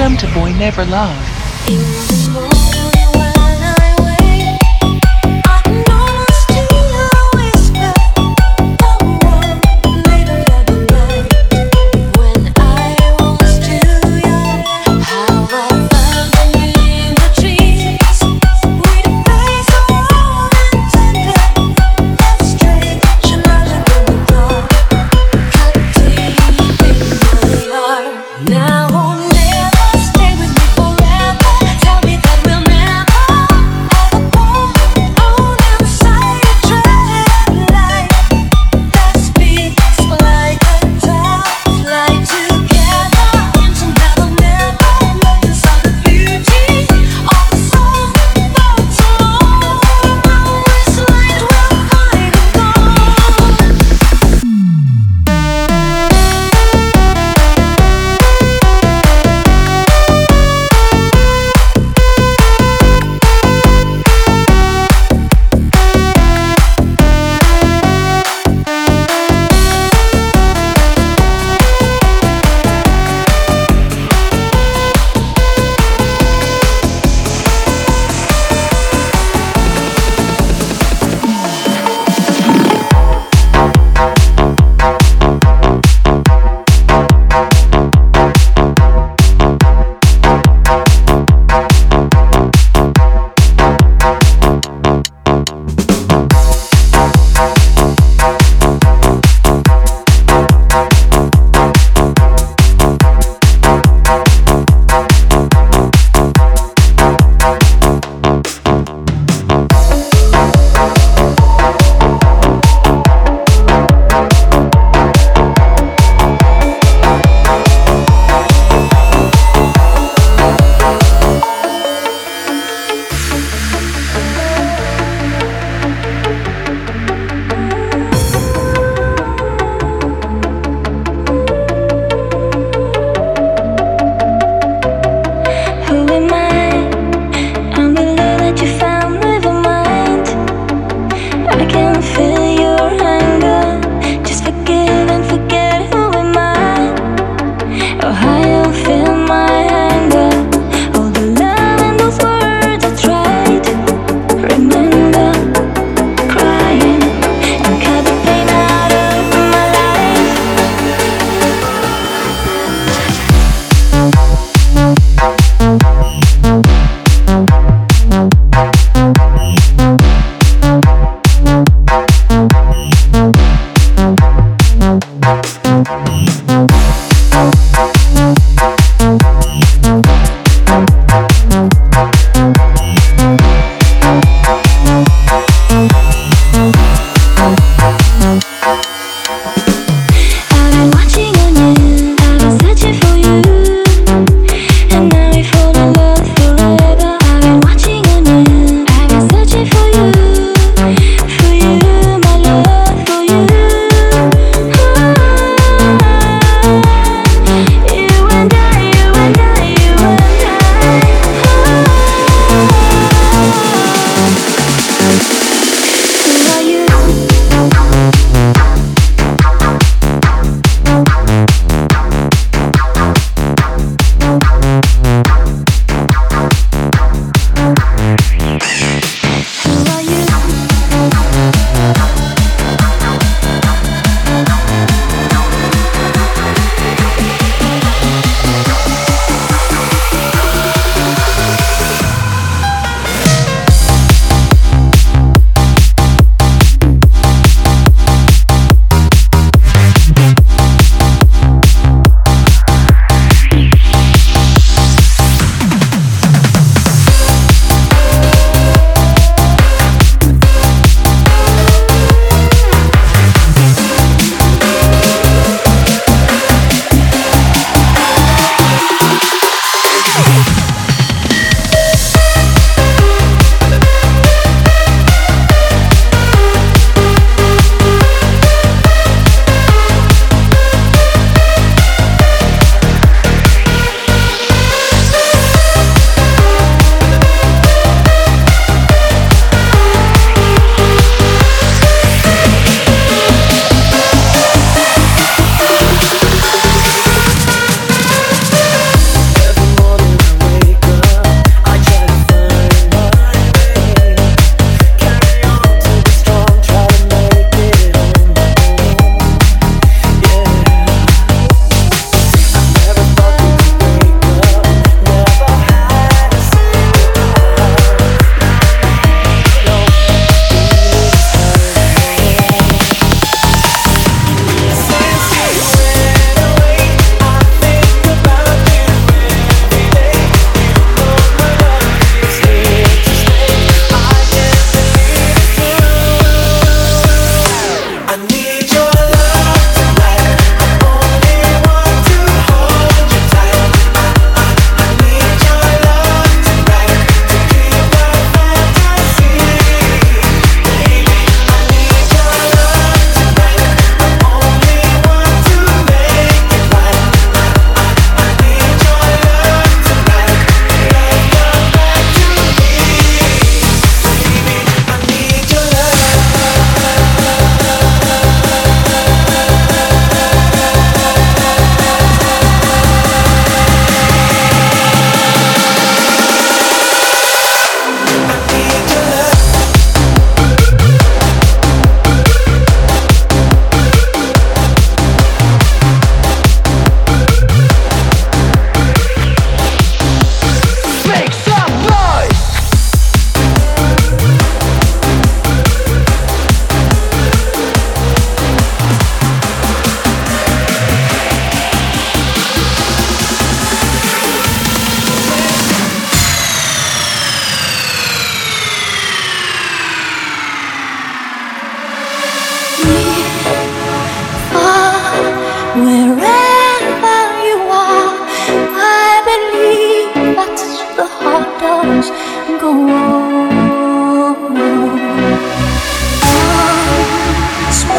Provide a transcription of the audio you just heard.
a boy never loved. 我还我。